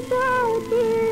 doubt it.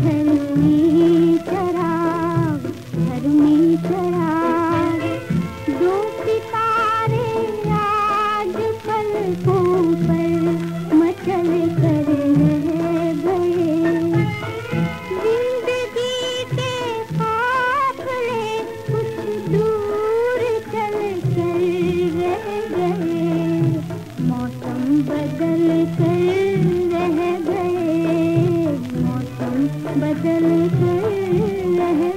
घर में चराग घर में दो सितारे आज पर मचल कर बदल के रहे